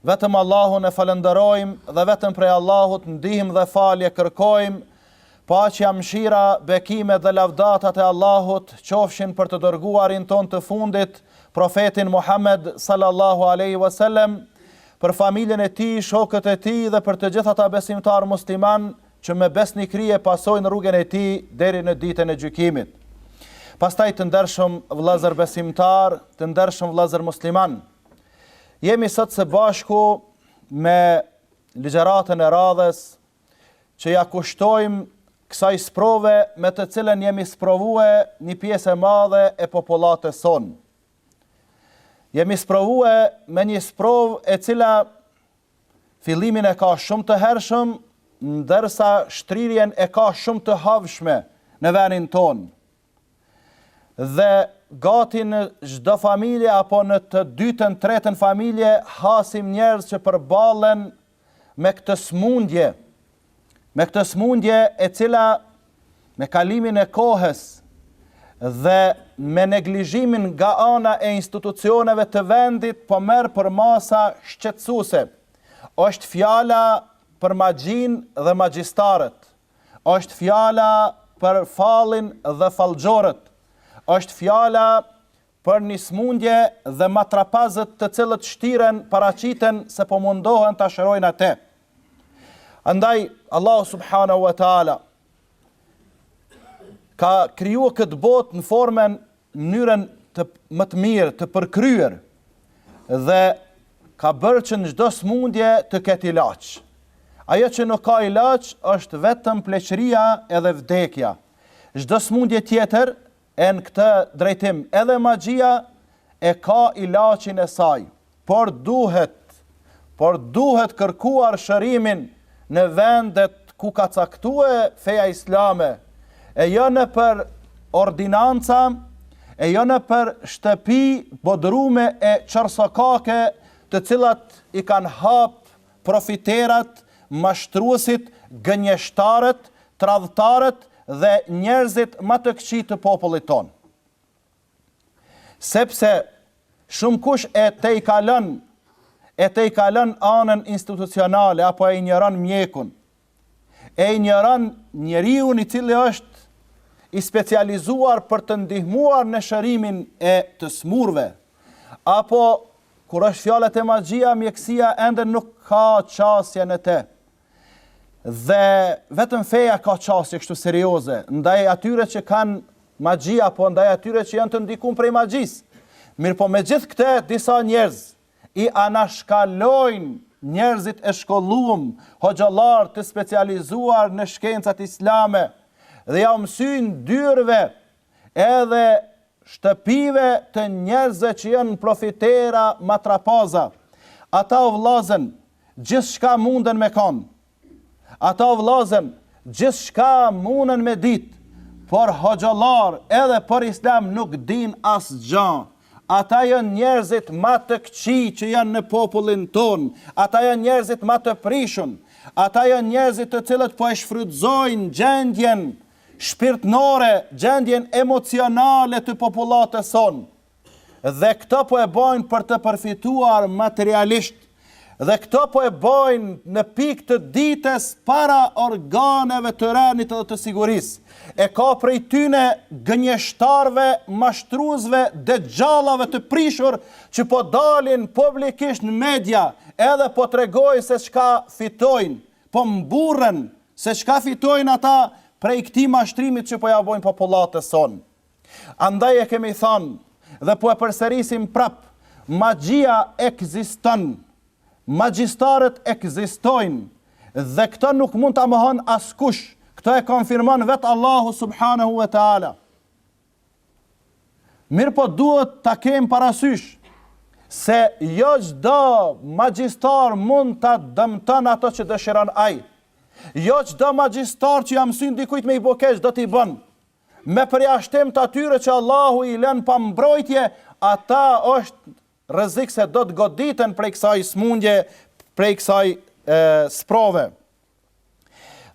Vetëm Allahun e falënderojmë dhe vetëm prej Allahut ndihmë dhe falje kërkojmë, paqja, mëshira, bekimet dhe lavdatat e Allahut qofshin për të dërguarin tonë të fundit, profetin Muhammed sallallahu alaihi wasallam, për familjen e tij, shokët e tij dhe për të gjithë ata besimtarë muslimanë që me besnikëri e pasojnë rrugën e tij deri në ditën e gjykimit. Pastaj të ndershëm vëllezër besimtarë, të ndershëm vëllezër muslimanë, Jemi sot së bashku me ligjëratën e radhës që ia kushtojmë kësaj sprove me të cilën jemi sprovue një pjesë e madhe e popullatës sonë. Jemi sprovue me një sprovë e cila fillimin e ka shumë të hershëm, ndërsa shtrirjen e ka shumë të havshme në venin tonë. Dhe gati në çdo familje apo në të dytën, tretën familje hasim njerëz që përballen me këtë sëmundje, me këtë sëmundje e cila me kalimin e kohës dhe me neglizhimin nga ana e institucioneve të vendit po merr përmasa shqetësuese. Është fjala për magjinë dhe magjistarët. Është fjala për fallin dhe fallxhorët. Është fjala për një smundje dhe matrapazët të cilët shtiren, paraqiten se po mundohen ta shërojnë atë. Andaj Allahu subhanahu wa taala ka krijuar këtë botë në formën mënyrën më të mirë të përkryer dhe ka bërë që në çdo smundje të ketë ilaç. Ajo që nuk ka ilaç është vetëm pleqëria edhe vdekja. Çdo smundje tjetër e në këtë drejtim edhe magjia e ka ilaçin e saj. por duhet por duhet kërkuar shërimin në vendet ku ka caktue feja islame e jo nëpër ordinanca e jo nëpër shtëpi bodrume e qorsokake të cilat i kanë hap profiterat mashtruesit gënjeshtarët tradhtarët dhe njerëzit ma të këqij të popullit tonë. Sepse shumëkush e tejkalon e tejkalon anën institucionale apo e injoron mjekun. E injoron njeriun i cili është i specializuar për të ndihmuar në shërimin e të smurve. Apo kur është fjala te magjia, mjekësia ende nuk ka qasje në të. Dhe vetëm feja ka qasje kështu serioze, ndaj atyre që kanë magji apo ndaj atyre që janë të ndikuar prej magjisë. Mirëpo megjithëkëtë disa njerëz i anashkalojnë njerëzit e shkollum, hoxhallarë të specializuar në shkencat islame dhe ia mësyjnë dyrëve edhe shtëpive të njerëzve që janë profitera matrapaza ata o vllazen gjithçka munden me kanë ata o vllazen gjithçka munen me ditë por hoxhallar edhe prej islam nuk din asgjë ata janë njerëzit ma të këqi që janë në popullin ton, ata janë njerëzit ma të prishun, ata janë njerëzit të cilët po e shfrytëzojnë gjendjen shpirtnore, gjendjen emocionale të popullatës sonë dhe këto po e bajnë për të përfituar materialisht dhe këto po e bajnë në pikë të ditës para organeve të rënit dhe të sigurisë. E ka prej tyne gënjeshtarve, mashtruzve dexhallave të prishur që po dalin publikisht në media edhe po tregojnë se çka fitojnë Po mburren se çka fitojnë ata prej këtij mashtrimit që po ja bëjnë popullatës sonë. Andaj e kemi thënë dhe po e përsërisim prapë, magjia ekziston, magjistarët ekzistojnë dhe këtë nuk mund ta mohon askush, këtë e konfirmon vetë Allahu subhanahu wa taala. Mirëpo duhet ta kemë parasysh se jo çdo magjistar mund ta dëmton atë që dëshiron ai. Jo çdo magjistar që ia mësyn dikujt me i bo keq do t'i bën. Me përjashtim t'atyre që Allahu i lën pa mbrojtje, ata është Rrezik se do të goditen prej kësaj smundje, prej kësaj sprove.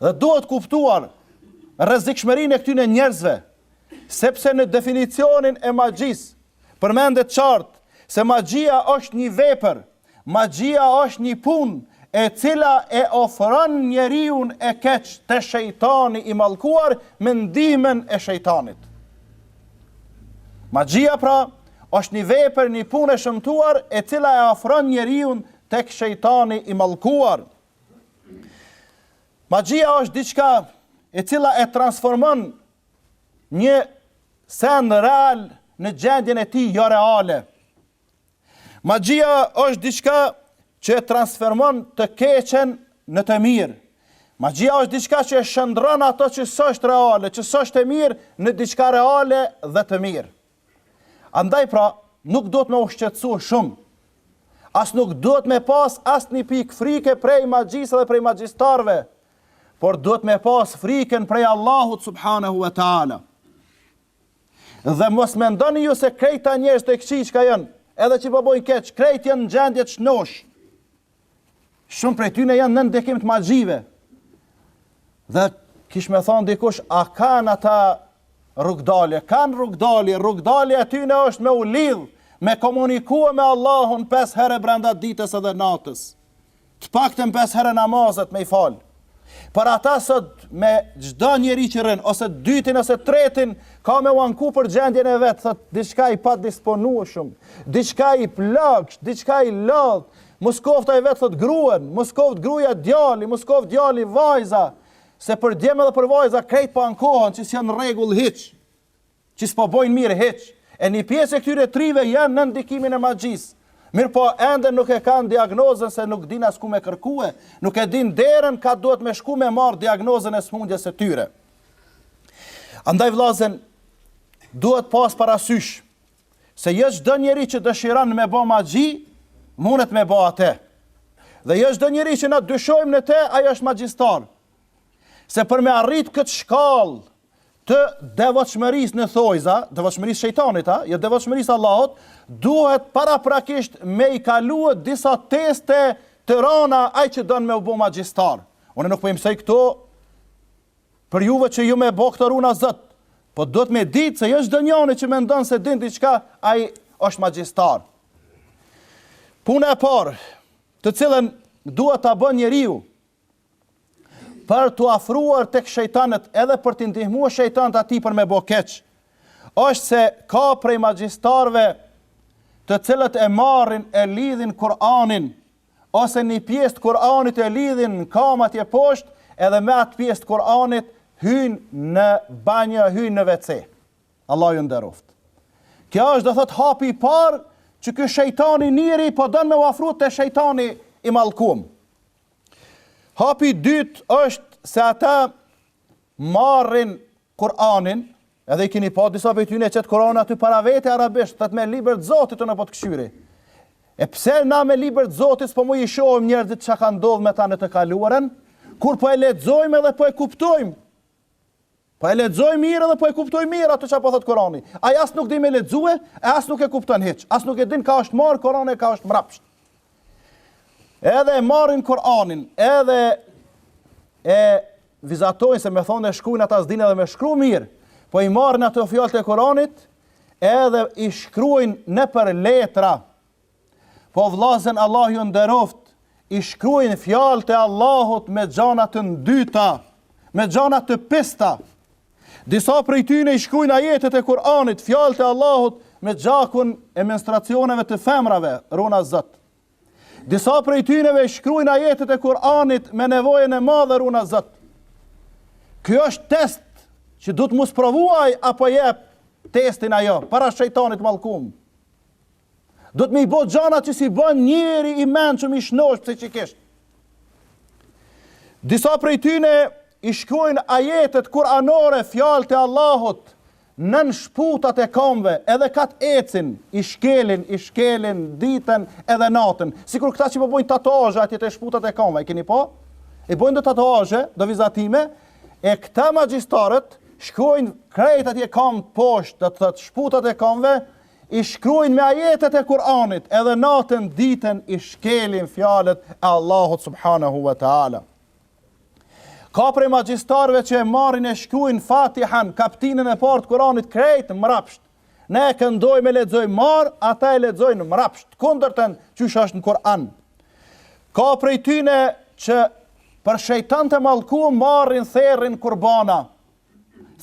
Dhe duhet kuptuar rrezikshmërinë e këtyne njerëzve, sepse në definicionin e magjisë përmendet qartë se magjia është një vepër, magjia është një punë e cila e ofron njeriun e keq te shejtani i mallkuar me ndihmën e shejtanit. Magjia pra është një vepër, një punë e shëmtuar e cila e ofron njeriun tek shejtani i mallkuar. Magjia është diçka e cila e transformon një send real në gjendjen e tij jo reale. Magjia është diçka që e transformon të keqen në të mirë. Magjia është diçka që e shëndron atë që s'është reale, që s'është e mirë në diçka reale dhe të mirë. Andaj pra, nuk duhet me u shqetsu shumë, as nuk duhet me pas asnjë pikë frike prej magjisë edhe prej magjistarve, por duhet me pas friken prej Allahut subhanahu wa ta'ala. Dhe mos mendoni ju se krejt ata njerëz të këqij çka janë, edhe që po bojnë keq, krejt janë në gjendje të shnosh. Shumë prej tyne janë nën ndikim të magjive. Dhe kish me thonë dikush, a kanë ata rrugdalje? Kanë rrugdalje, rrugdalja e tyne është me u lidhë, me komunikua me Allahun pes herë brenda ditës edhe natës. Të paktën pesë herë namazet me i fal. Për ata sot me çdo njeri që rrin ose të dytin ose të tretin ka me u anku për gjendjen e vet, thot diçka i padisponueshëm, diçka i plogsht, diçka i lodh. Mos koft ai vet thot gruan, mos koft gruaja djali, mos koft djali vajza, se për djem edhe për vajza krejt po ankohen që s'janë në rregull hiç. që s'po bojnë mirë hiç, e një pjesë e këtyre të rive janë nën ndikimin e magjisë, mirëpo ende nuk e kanë diagnozën se nuk dinë as ku me kërkue, nuk e dinë derën ka duhet me shku me marrë diagnozën e smundjes së tyre. Andaj vllazën duhet pas parasysh se jo çdo njeri që dëshiron me bë magji mundet me bë atë. Dhe jo çdo njeri që na dyshojmë në të, ai është magjistar. Se për me arrit këtë shkallë të devotshmërisë në thojza, devotshmërisë shejtanit, a, jo devotshmërisë Allahut, duhet paraprakisht me i kaluar disa teste të rana ai që don me u bë magjistar. Unë nuk po i mësoj këto për juve që ju me bë këto, runa Zot. Po duhet me ditë se jo çdo njeri që mendon se din diçka ai është magjistar. Puna e parë, të cilën duhet ta bën njeriu për t'u afruar tek shejtanët edhe për t'i ndihmuar shejtanët atij për me bë keq, është se ka prej magjistarëve të cilët e marrin e lidhin Kur'anin ose një pjesë të Kur'anit e lidhin në kamat e poshtë edhe me atë pjesë të Kur'anit hyn në banjë, hyn në WC. Allah ju nderoft. Kjo është do thot hapi i parë që ky shejtani njeri po don me u afru te shejtani i mallkum. Hapi i dytë është se ata marrin Kur'anin, edhe i keni pa disa prej tyne e qet Kur'anin aty para vete arabisht, thotë me libër të Zotit unë po të këshyri. E pse na me libër të Zotit s'po mujm i shohim njerëzit çka ka ndodhur me ta në të kaluarën, kur po e lexojmë edhe po e kuptojmë Po e lexoj mirë dhe po e kuptoj mirë atë çfarë po thot Kurani. Ai as nuk di me lexue, e as nuk e kupton hiç. As nuk e din ka është mar Kurani e ka është mrapsht. Edhe e marrin Kur'anin, edhe e vizatojnë se me thonë e shkrujnë ata s'dinë edhe me shkru mirë. Po i marrin ato fjalët e Kur'anit, edhe i shkrujnë nëpër letra Po vllazen Allah ju nderoft, i shkruajnë fjalët e Allahut me gjana të ndyta, me gjana të pista. Disa prej tyne i shkruajnë ajetet e Kur'anit, fjalët e Allahut me gjakun e menstruacioneve të femrave, runa zot. Disa prej tyneve i shkruajnë ajetet e Kur'anit me nevojën e madhe runa zot. Ky është test që do me u sprovu apo jep testin ajo para shejtanit mallkum. Do me i bo gjana që s'i bën njeri i shnosh psikikisht. Disa prej tyne i shkrujnë ajetet kuranore fjalët e Allahut nën shputat e komve edhe kah ecin, i shkelin, i shkelin ditën edhe natën. Sikur këta që po bojnë tatuazhe atje te shputat e komve, e keni pa? I bojnë do tatuazhe, do vizatime, e këta magjistarët shkrujnë krejt atje kom poshtë, te te shputat e komve, i shkruajnë me ajetet e Kur'anit, edhe natën ditën i shkelin fjalët e Allahut subhanahu wa taala. Ka prej magjistarëve që e marrin e shkruajnë Fatihan, kaptinën e parë të Kur'anit krejt mrapsht. Ne e këndojmë e lexojmë mar, ata e lexojnë mrapsht, kundërtën qysh është në Kur'an. Ka prej tyne që për shejtan të mallku marrin therrin kurbana,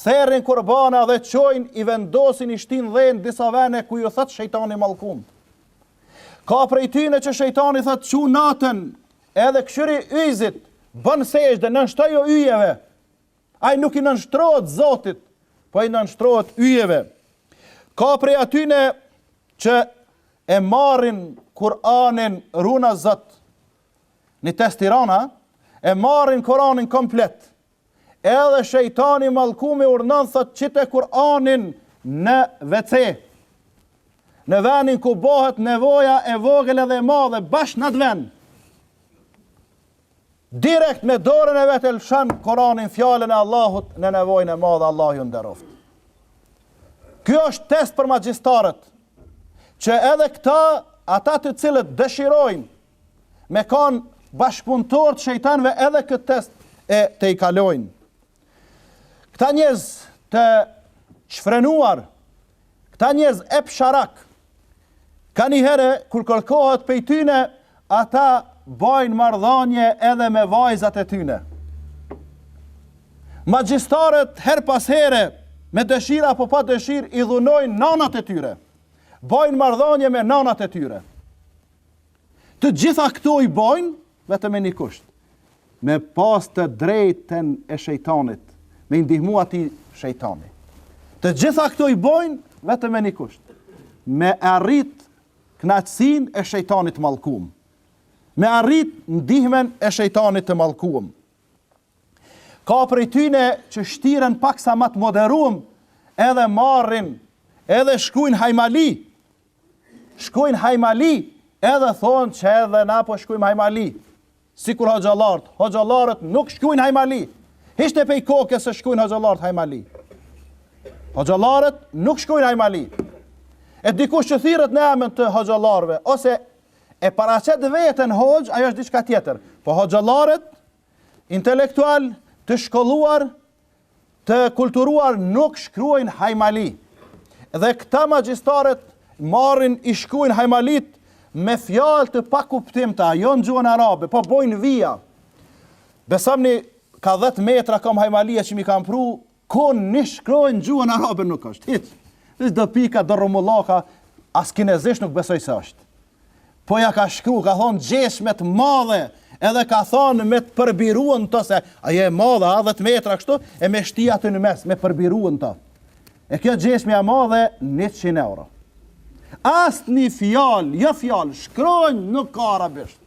Therrin kurbana dhe çojnë i vendosin i shtin edhe në disa vene ku ju thot shejtani i mallkum. Ka prej tyne që shejtani thot çu natën edhe kqyri yjzit bën sexhde nënshtroju yjeve. Ai nuk i nënshtrohet Zotit, po i nënshtrohet yjeve. Ka prej atyne që e marrin Kur'anin runa Zot. Në testiranje e marrin Kur'anin komplet. Edhe shejtani mallkum i urdhnon thot qite Kur'anin në WC. Në vendin ku bëhet nevoja e vogël edhe e madhe bash në atë vend. Direkt me dorën e vet e lëshon Kur'anin fjalën e Allahut në nevojën e madhe Allahu ju nderoft. Ky është test për magjistarët që edhe këta ata të cilët dëshirojnë me kan bashkëpunëtor të shejtanëve edhe këtë test e te e kalojnë. Këta njerëz të çfrenuar, këta njerëz e pshtarak, kanihere kur kërkohet pej tyne, ata bajnë marrdhanie edhe me vajzat e tyne. Magjistarët herë pas here, me dëshirë apo pa dëshirë, i dhunojnë nanat e tyre. Bajnë marrdhanie me nanat e tyre. Të gjitha këto i bojnë, vetëm me një kusht. Me pas të drejtën e shejtanit, me i ndihmu atij shejtani. Të gjitha këto i bojnë, vetëm me një kusht. Me arrit knaqësinë e shejtanit të mallkum. Me arrit ndihmën e shejtanit të mallkum. Ka prej tyne që shtiren pak sa ma të moderum, edhe marrin, edhe shkrujnë hajmali, shkrujnë hajmali, edhe thonë që edhe na po shkrujmë hajmali. Sikur hoxhallartë, hoxhallarët nuk shkrujnë hajmali. Hiqne pej koke se shkrujnë hoxhallartë hajmali. Hoxhallarët nuk shkrujnë hajmali. E dikush që thirret në emën të hoxhallarëve, ose e paraqet veten hoxhë, ajo është diçka tjetër. Po hoxhallarët, intelektualë, të shkolluar, Të kulturuar nuk shkruajnë hajmali. Dhe këta magjistarët marrin i shkruajnë hajmalitë me fjalë të pakuptimta, jo në gjuhën arabe, po bojnë vija. Besomni ka 10 metra kam hajmalia që m'i kanë pru, kund një shkronjë n'gjuhën arabe nuk është, hiç. Veç do pika, do rrumullaka, as kinezisht nuk besoj se është. Po ia ka shkru, ka thonë gjeshme të madhe, edhe ka than me t'përbiru n'to se, a e madhe, a dhetë metra kështu, e me shti aty në mes, me përbiru n'to. E kjo gjeshme e madhe, 100 euro. As një fjalë, jo fjalë, shkronjë nuk ka arabisht.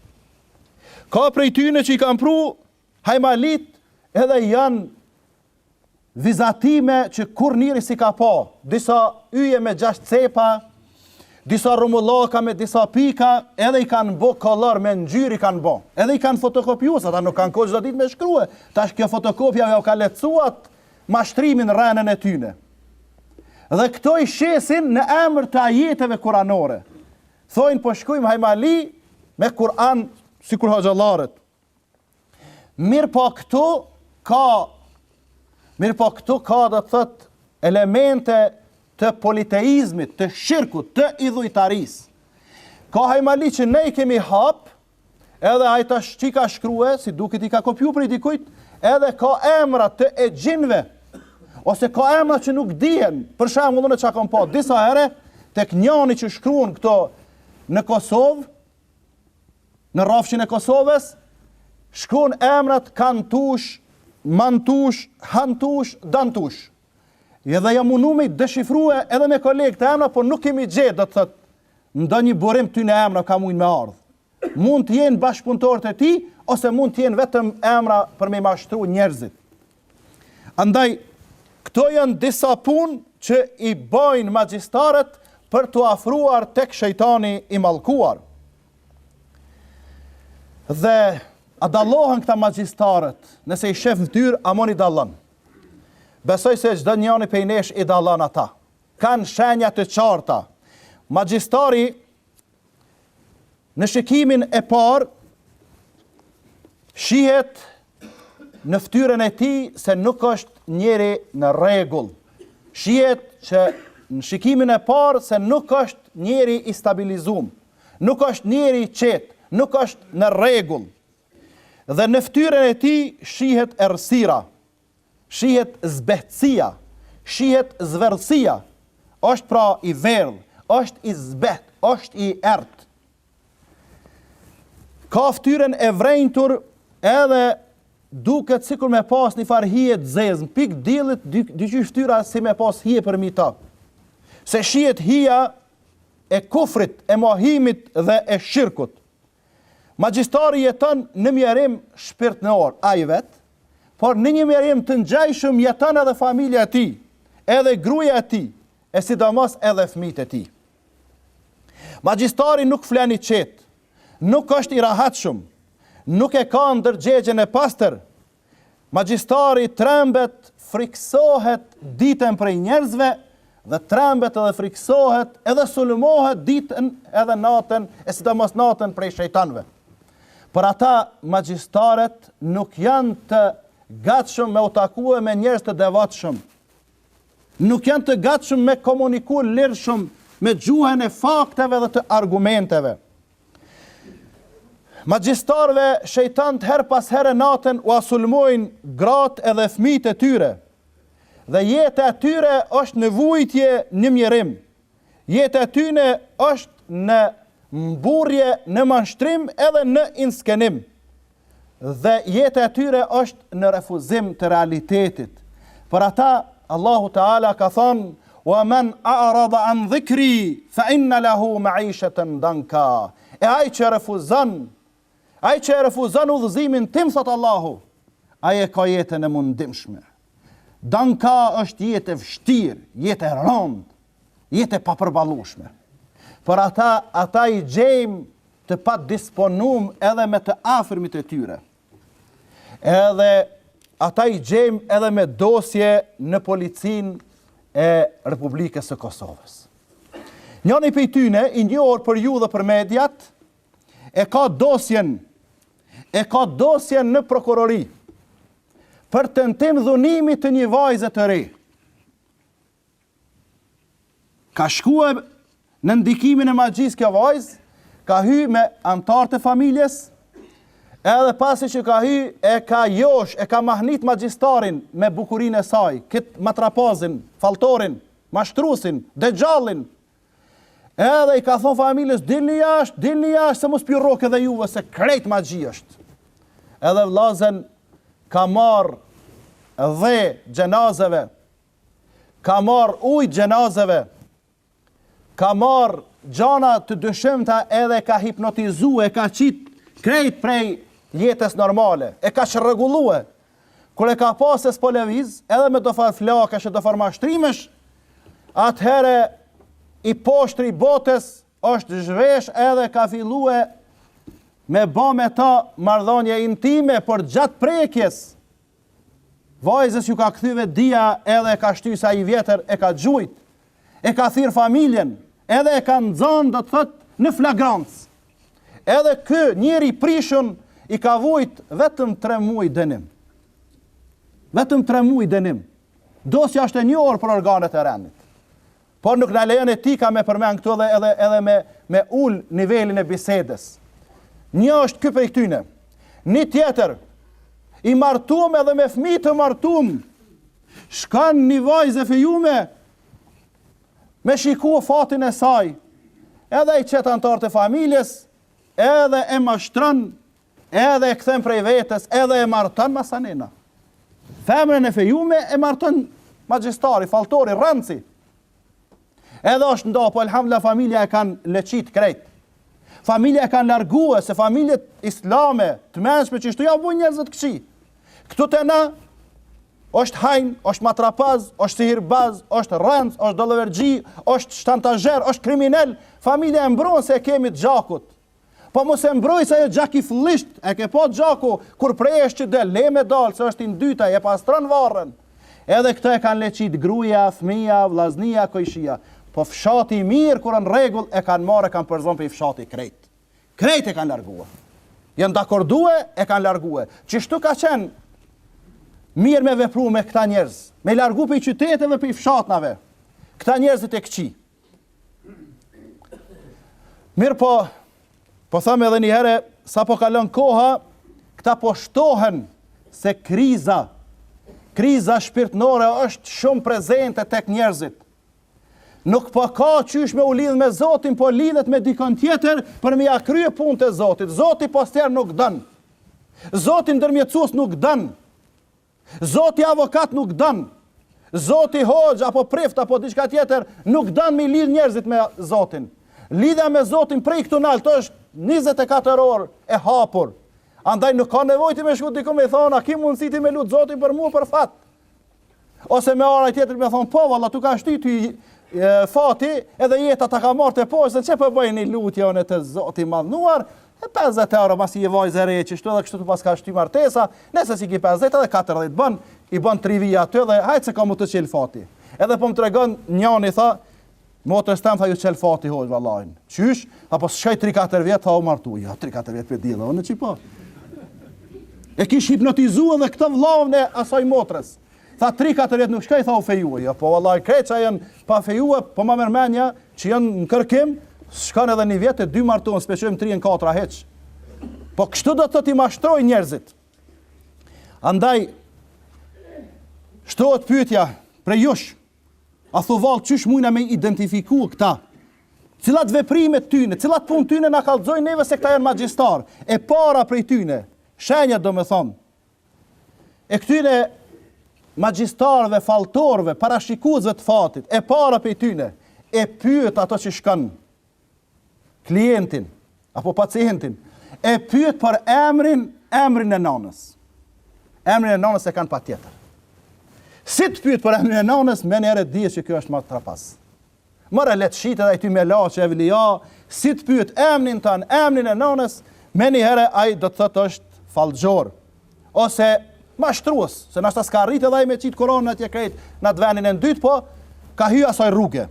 Ka prej tyne që i kanë pru, hajmalitë, edhe janë vizatime që kur njeri s'i ka pa, disa yje me gjashtë cepa, disa rrumullaka me disa pika, edhe i kanë bo kolor me ngjyrë i kanë bo. Edhe i kanë fotokopju, se ata nuk kanë kohë çdo ditë me shkrue. Tash kjo fotokopja jau ka lehtësu at mashtrimin rrenën e tyne. Dhe këto i shesin në emër të ajeteve kuranore. Thojnë po shkrujmë hajmali me Kur'an sikur hoxhallarët. Mirëpo këtu ka, mirëpo këtu ka do të thotë elemente të politeizmit, të shirkut, të idhujtarisë. Ka hajmali që ne i kemi hapë, edhe ai që i ka shkrue, si duket i ka kopju prej dikujt, edhe ka emra të exhinve, ose ka emra që nuk dihen, për shembull ne që e kom pa, disa here, tek njani që shkruun këto në Kosovë, Në rrafshin e Kosovës shkrun emrat Kantush, Mantush, Hantush, Dantush. Edhe jam munu me deshifrue edhe me kolegë ta emra, por nuk kemi gjetë, do të thotë, ndonjë burim tyne emra ka mujnë me ardhë. Mund të jenë bashkëpuntorët e tij, ose mund të jenë vetëm emra për me i mashtru njerëzit. Andaj, këto janë disa punë që i bajnë magjistarët për t'u afruar tek shejtani i mallkuar. Dhe a dallohen këta magjistarët, nëse i shef n'ftyrë, a mun i dallon? Besoj se çdo njëri prej nesh i dallon ata. Kanë shenja të qarta. Magjistari Në shikimin e parë, shihet në ftyrën e tij se nuk është njeri në rregull. Shihet që në shikimin e parë se nuk është njeri i stabilizum, nuk është njeri i qetë, nuk është në rregull. Dhe në ftyrën e tij shihet errësira. Shihet zbehtësia, shihet zverdhësia, është pra i verdhë, është i zbehtë, është i errtë. Ka ftyrën e vrenjtur edhe duket sikur me pas një farë hije të zezë, në pikë diellit dy qysh ftyra si me pas hije përmi ta. Se shihet hija e kufrit, e mohimit dhe e shirkut. Magjistari jeton në mjerim shpirtëror ai vetë, por në një mjerim të ngjajshëm jeton edhe familja e tij, edhe gruaja e tij, e sidomos edhe fëmijët e tij. Magjistari nuk flen i qetë, nuk është i rahatshëm, nuk e ka ndërgjegjen e pastër, Magjistari trembet, frikësohet ditën prej njerëzve dhe trembet edhe frikësohet edhe sulmohet ditën edhe natën e sidomos natën prej shejtanve. Por ata magjistarët nuk janë të gatshëm me u takue me njerëz të devotshëm. Nuk janë të gatshëm me komuniku lirshëm me gjuhën e fakteve dhe të argumenteve. Magjistarëve shejtanët herë pas here natën ua sulmojnë gratë edhe fëmijët e tyre. Dhe jeta e tyre është në vuajtje në mjerim. Jeta e tyne është në mburrje në mashtrim edhe në inskenim. Dhe jeta e tyre është në refuzim të realitetit. Për ata Allahu Teala ka thënë: "Wa man a'rada an dhikri fa inna lahu ma'ishatan danka." E ai që refuzon, ai që e refuzon udhëzimin tim thotë Allahu, ai e ka jetën e mundimshme. Danka është jetë e vështirë, jetë e rëndë. jetë e papërballueshme. Por ata, ata i gjejmë të padisponum edhe me të afërmit e tyre. Edhe ata i gjejmë edhe me dosje në policinë e Republikës së Kosovës. Njoni prej tyne, i njohur për ju dhe për mediat, e ka dosjen, e ka dosjen në prokurori, për tentim dhunimi të një vajze të re. Ka shkuar në ndikimin e magjisë kjo vajzë, ka hy me antarë të familjes, edhe pasi që ka hy e ka josh, e ka mahnit magjistarin me bukurinë e saj, këtë matrapazin, falltorin, mashtrusin, dexhallin, edhe i ka thonë familjes, dilni jashtë, dilni jashtë, se mos po ju rrokë edhe juve, se krejt magji është. Edhe vllazën ka marrë dhe xhenazeve, ka marr ujë xhenazeve, ka marr gjana të dyshimta edhe e ka hipnotizu, e ka qit krejt prej jetës normale, e ka çrregullu. Kur e ka pa se s'po lëviz, edhe me do far flakësh e do far mashtrimesh, atëherë i poshtri i botës është zhvesh edhe ka fillue me ba me ta marrëdhonje intime, por gjatë prekjes, Vajzës ju ka kthy vetëdija edhe e ka shty se ai i vjetër e ka gjuajt, e ka thirr familjen, edhe e ka nxanë do të thot në flagrancë. Edhe ky njeri i prishun i ka vujt vetëm 3 muaj dënim. Vetëm 3 muaj dënim. Dosja është e njohur për organet e rendit. Por nuk na lejon etika me përmend këtu edhe edhe edhe me me ul nivelin e bisedës. Një është ky prej këtyne. Një tjetër i martuam edhe me fëmijë të martuam. Shkon një vajzë e fejume me shiku fatin e saj. Edhe i qet antarët e familjes, edhe e mashtron Edhe e kthen prej vetes, edhe e marton masanej. Femrën e fejume e marton magjistari, falltori, rrenci. Edhe është nda, po elhamdulillah familja e kanë leçit krejt. Familja e kanë largue, se familjet islame, të mençme qështu ja bojnë njerëzve të këqij. Këtu te na, është hajn, është matrapaz, është sihirbaz, është rrenc, është dallaverxhi, është shantazher, është kriminel. Familja e mbron se e kemi të gjakut, Po mos e mbroj se ai gjak i flliqt, e ke pa gjaku, kur prehesh që del, le me dalë, se është i ndyt, e pastron varrën. Edhe këtë e kanë heqit gruja, fëmija, vllaznia, kojshia. Po fshati i mirë, kur në rregull, e kanë marrë e kanë përzonë prej fshati krejt. Krejt e kanë largue. Janë dakordue, e kanë largue. Qështu ka qenë mirë me vepru me këta njerëz, me largu prej qyteteve, prej fshatnave, këta njerëzit e këqi. Mirëpo, po thamë edhe një herë, sa po kalon koha, këta po shtohen se kriza, kriza shpirtnore është shumë prezente tek njerëzit. Nuk po ka qysh me u lidhë me Zotin, po lidhet me dikon tjetër për me ja krye punët e Zotit. Zoti postier nuk don. Zoti ndërmjetësues nuk don. Zoti avokat nuk don. Zoti hoxhë apo prift apo diçka tjetër nuk don me lidh njerëzit me Zotin. Lidhja me Zotin prej këtu nalt është 24 orë e hapur. Andaj nuk ka nevojë ti me shku dikuj me i thonë, a ki mundësi ti me lut Zotin për mua për fat. Ose me ardh aj tjetri me thonë, po valla, t'u ka shty ty fati, edhe jeta ta ka marrë teposhtë, e qe po bëj një lutje unë te Zoti i madhnuar, E 50 euro masi je vajzë e re qështu edhe kështu t'u paska shty martesa, nëse s'i ki 50 edhe 40 bën, i bën 3 vija aty dhe hajt se ka me t'u çelë fati. Edhe po më tregon njani tha, motrës tem tha iu çel fati hoxhë vallahi. Qysh? Tha pa shku 3-4 vjetë tha u martu. Ja 3-4 vjetë po e di dhe unë që po. E kish hipnotizu edhe këtë vllavin e asaj motrës. Tha tri katër vjet nuk shkoi tha u fejuaj. Jo po vallahi krejt ça janë pa fejuar, po ma merr mendja që janë në kërkim, shkon edhe një vjet e dy martohen, s'pe çojmë tri as katër hiç. Po kështu do të thotë i mashtroj njerëzit. Andaj shtrohet pyetja prej jush. A thu vallë qysh mujna me i identifiku këta? Cilat veprime t'tyne, cilat punë t'tyne na kallëzojnë neve se këta janë magjistarë? E para prej tyne, shenja do me thonë, E këtyre magjistarëve, falltorëve, parashikuesve të fatit, e para prej tyne, e pyet ato që shkon klientin apo pacientin, e pyet për emrin, emrin e nanës. Emrin e nanës e kanë patjetër. Si të pyet për emrin e nanës, menjëherë dije që ky është matrapaz. More le të shitet ai ty me llaqe evlija, si të pyet emnin tënd, emnin e nënës, menjëherë ai do të thotë është fallxhor ose mashtrues, se ndoshta s'ka arrit edhe ai me qit Kur'anin atje krejt në atë vendin e ndytë, po ka hyrë asaj rruge.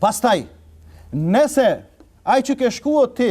Pastaj, nëse ai që ke shkuar ti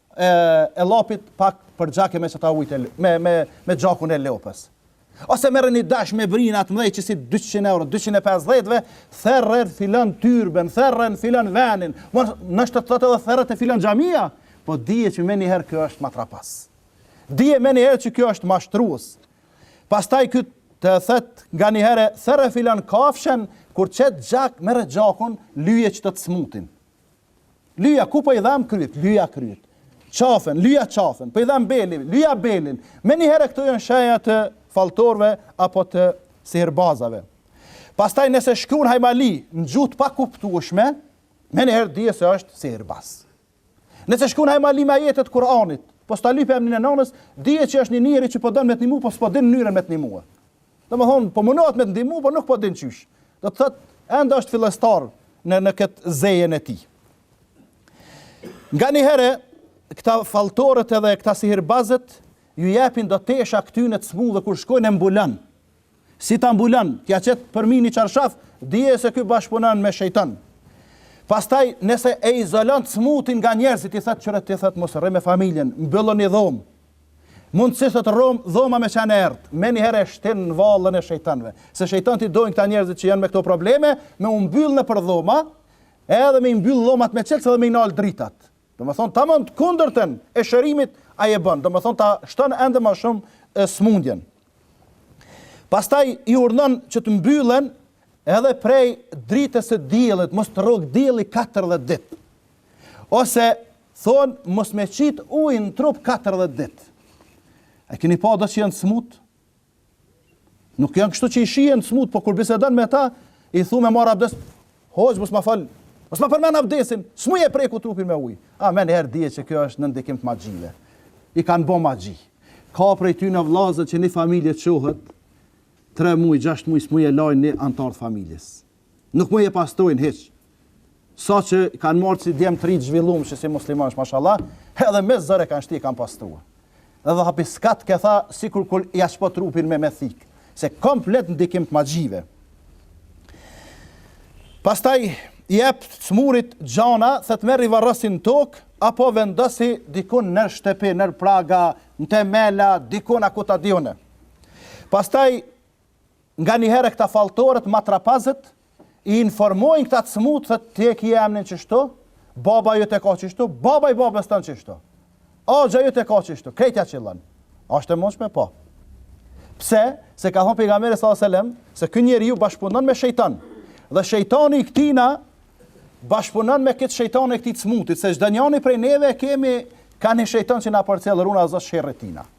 e e llapit pak për gjak e me qat ujin e me me me gjakun e lopës. Ose merre ni dash me brina të mëdhej që si 200 euro, 250-ve, therre n'filan tyrben, therre n'filan venin, mos nashta të thotë edhe therre te filan xhamia, po dije që me njëherë kjo është matrapas. Dije me njëherë që kjo është mashtrues. Pastaj ky të thët nga njëherë therre filan kafshën, kur qet gjak merr gjakun, lyje qat të smutin. Lyja, ku po i dhamb kryt? Lyja kryt. Qafen, lyja qafen, po i dhamb beli, lyja belin. Me një herë këto janë shenja të faltorve apo të sihirbazave. Pastaj nëse shkruan hajmali në gjuhë të pakuptueshme, me një herë dije se është sihirbaz. Nëse shkruan hajmali me ajete të Kur'anit, po s'ta lypë emrin e nënës, dije që është një njeri që po don me të ndihmu, po s'po din mënyrën me të ndihmu. Domethënë, po munohet me të ndihmu, po nuk po din qysh. Do të thotë, ende është fillestar në, në këtë zejen e tij. Nga një herë, këta faltorët edhe këta sihirbazët, ju jepin do tesha këtyne të smuve dhe kur shkojnë e mbulon. Si ta mbulon, t'ia qet përmi një çarshaf, dije se ky bashkëpunan me shejtan. Pastaj, nëse e izolon të smutin nga njerëzit, i thotë qërët, i thotë mos rri me familjen, mbylle n'ni dhomë, Mundësisht do të rromë dhoma me qenë e errtë, menjëherë e shtin në vallën e shejtanëve. Se shejtanët i dojnë këta njerëzit që janë me këto probleme, me u mbyll nëpër dhoma, edhe me i mbyll dhomat me çelës dhe me i nal dritat. Domethonë tamam të kundërtën e shërimit ai e bën. Domethonë ta shton ende më shumë smundjen. Pastaj i urdhënon që të mbyllen edhe prej dritës së diellit, mos të rrok dielli 14 ditë. Ose Thonë mos me qit ujin në trup katërdhjetë ditë. E keni pa do që janë të smut? Nuk janë kështu që i shihen të smut, po kur bisedon me ta, i thu me marr abdes, hoxhë mos ma fal, mos ma përmen abdesin, s'muj e preki trupin me ujë. A, me njëherë dije që ky është në ndikim të magjive. I kanë bo magji. Ka prej tyne vllazën që një familje çohet, tre muj, gjasht muj, s'mujn e lajnë një antar të familjes. Nuk mujn e pastrojnë hiç. Sa që kanë marrë si djem të ri të zhvillum që si muslimanë mashallah, edhe me zor e kanë shti e kanë pastru. Edhe dhe ka piskat ke tha sikur kur ja shpon trupin me me thik, se komplet n'ndikim të magjive. Pastaj i jep t'smurit gjana, thët merri varrosi n'tokë, apo vendosi dikun nër shtëpi, nër praga, në temela, dikun a ku ta di une. Pastaj Nganjëherë këta falltorët matrapazët i informojnë këta të smutë, thotë ti e ki emnin qështu, baba ju të ka çështu, baba i babës tonë çështu. Axha yt e ka qështu, krejt ja qëllon. A është e mundshme? Po. Pse? Se ka thënë pejgamberi sallallahu alajhi wasallam se ky njeriu bashkëpunon me shejtan. Dhe shejtani i këtina bashkëpunon me këtë shejtanin e këtij smutit, se çdo njeri prej neve kemi ka një shejtan që na përcjell, runa Zot sherrit tina.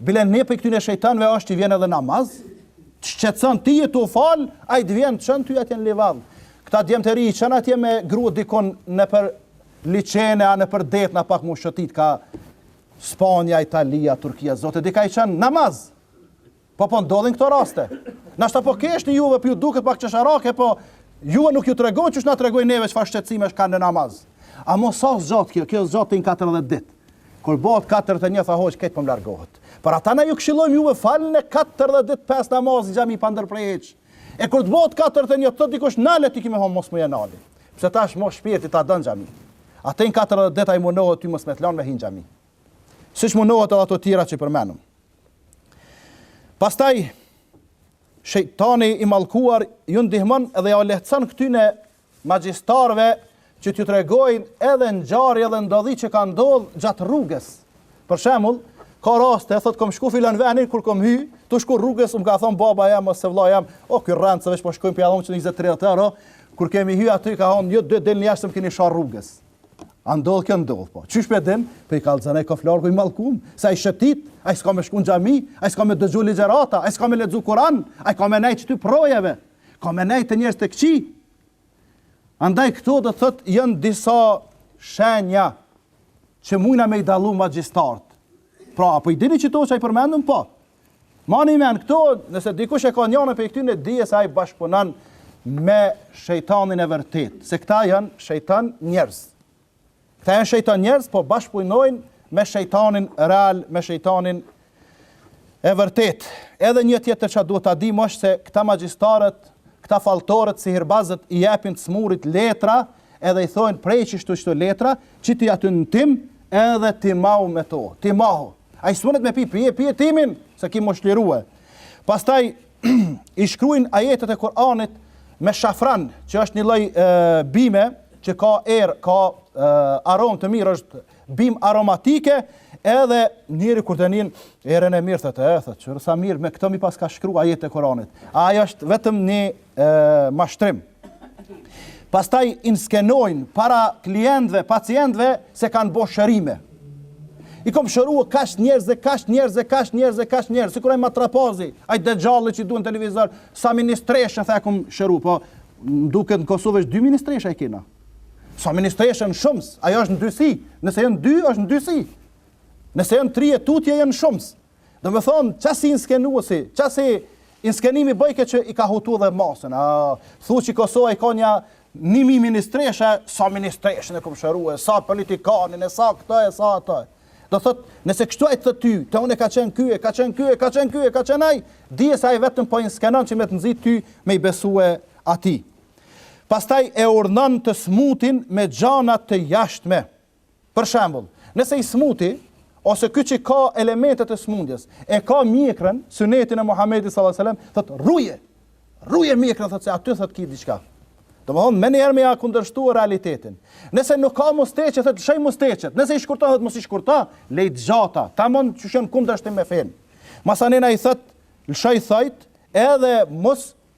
Bile një prej këtyne shejtanve është që vjen edhe në namaz, të shqetson ty tu u falë, ai të vjen të çon ty atje në livadhë. Këta djemë të ri i çon atje me grua dikon nëpër liqene, a nëpër det, në park me shëtit ka Spanja, Italia, Turkia, Zot e di ka i çon në namaz. Po po ndodhin këto raste. Nashta po keshni ju e po ju duket pak qesharake, po juve nuk ju tregojnë, qysh na tregojnë neve çfarë shqetsimesh kanë në namaz. Amo sa zgat kjo, kjo zgat 40 ditë. Kur bëhet katërëdhjetë e një tha hoxhë krejt po më largohet. Për ata na ju këshillojmë juve falne katërdhjetë ditë pesë namazet në xhami pa ndërpre hiç. E kur të bëhet katërëdhjetë e një të thotë dikush nale ti ki me thonë mos më, s'ja nali. Pse tash mo shpirti ta don xhamin. Atë në katërdhjetë ditë ai munohet ty mos me të lanë me hi në xhami. Siç munohet edhe ato tjera që përmendëm. Pastaj shejtani i mallkuar ju ndihmon dhe ja lehtëson këtyne magjistarëve që t'ju tregojnë edhe ngjarje dhe ndodhi që kanë ndodhur gjatë rrugës. Për shembull, ka raste, thotë kom shku filan venin kur kom hi, tu shku rrugës, um ka thon baba jam ose vëlla jam, o ky rrenc veç po shkojmë p'ja lojmë qeto 20 30 euro, kur kemi hy aty ka thon ju dy dilni jashtë më keni shar rrugës. A ndodh kjo? Ndodh po. Qysh po e din? Po i kallxon ai koflarku i mallkum, se ai shëtit, ai s'ka me shku në xhami, ai s'ka me dëgju ligjërata, ai s'ka me lexu Kur'an, ai ka me nejt qëty vrojeve. Ka me nejtë te njerëz të këqi. Andaj këto do thotë janë disa shenja që mujna me i dallu magjistart. Pra, a po i dini qëto ça i përmendum, po. Mani në men këto, nëse dikush e ka njanën prej këtyne, dije se ai bashkëpunon me shejtanin e vërtet. Se këta janë shejtan njerëz. Këta janë shejtan njerëz, po bashkëpunojnë me shejtanin real, me shejtanin e vërtet. Edhe një tjetër që duhet ta dimë është se këta magjistarët, këta falltorët, sihirbazët i jepin të smurit letra, edhe i thojnë preji qëto letra, qiti aty në tim, edhe timou me to, timou. Ai s'munet me pi, pi e pije timin, se ki m'u shliru. Pastaj, i shkruajnë ajetet e Kur'anit me shafran, që është një lloj bime që ka erë, ka aromë të mirë, është bimë aromatike, edhe njeri kur ta nin erën e mirë, thotë, e, thotë, kqyre sa mirë, me këto m'i paska shkru ajetet e Kur'anit. Ajo është vetëm një e, mashtrim. Pastaj inskenojnë para klientëve, pacientëve se kanë bo shërime. I kom shëru e kaq njerëz e kaq njerëz e kaq njerëz e kaq njerëz, sikur ai matrapazi, ai dexhalli që i duen televizor, sa ministreshën tha e kom shëru, po m'duket në Kosovë është dy ministresha i kena. Sa ministreshën shumës, ajo është në dysi, nëse janë dy është në dysi, nëse janë tri e tutje janë shumës. Domethonë, qasi inskenuësi, qasi inskenimi bëjke që i ka hutu edhe masën. A, thu që Kosova i ka nja nji mijë ministreshe, sa ministreshe ne kem shëru e sa politikanin e sa këto e sa ato e. Domethonë, nëse kështu e thotë ty, te unë ka qenë ky e ka qenë ky e ka qenë ky e ka qenë ai, dije se ai vetëm po inskenon që me të nxitë ty me i besue atij. Pastaj e urdhnon të smutin me gjana të jashtme. Për shembull, nëse i smuti ose ky që ka elementet e smundjes, e ka mjekrën, sunetin e Muhamedit sallallahu alajhi wasallam, thotë rruje. Rruje mjekrën thotë se aty thotë ki diçka. Domthon më njëherë me ja kundërshtuar realitetin. Nëse nuk ka musteçë, thotë lëshoj musteçet. Nëse i shkurton thotë mos i shkurto, lej të gjata. Tamam që është n'kundërshtim me fen. Masanej i thotë lëshoj thojt, edhe mos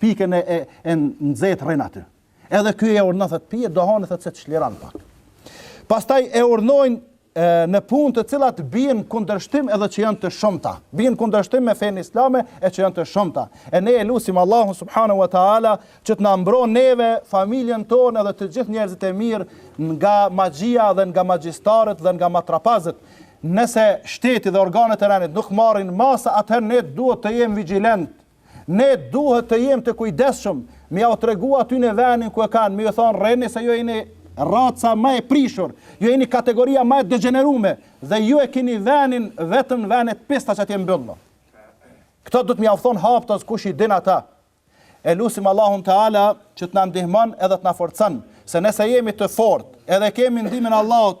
pikën e e, e nxehtë rrin aty. Edhe ky e urdhënon thotë pije dohani thotë se të çliron pak. Pastaj e urdhnojnë në punë të cilat bien kundërshtim edhe që janë të shumta. Bien kundërshtim me fenë islame e që janë të shumta. E ne e lusim Allahun subhanahu wa taala që të na mbron neve, familjen tonë edhe të gjithë njerëzit e mirë nga magjia dhe nga magjistarët dhe nga matrapazët. Nëse shteti dhe organet e rendit nuk marrin masa, atëherë ne duhet të jemi vigjilent Ne duhet të jem të kujdesshëm me ja u tregu atyne venin ku e kanë, me ju thonë rrini se ju jeni raca ma e prishur, ju jeni kategoria ma e degjenerume dhe ju e keni venin vetëm venet e pista qatje mbyllun. Këto duhet me ja u thonë haptas kush i din ata. E lusim Allahun teala që të na ndihmon edhe të na forcon, se nëse jemi të fort edhe kemi ndihmën e Allahut,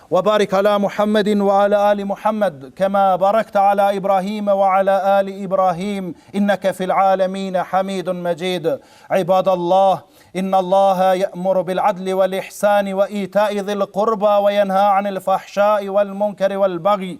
وبارك على محمد وعلى آل محمد كما باركت على إبراهيم وعلى آل إبراهيم إنك في العالمين حميد مجيد عباد الله إن الله يأمر بالعدل والإحسان وإيتاء ذي القربى وينهى عن الفحشاء والمنكر والبغي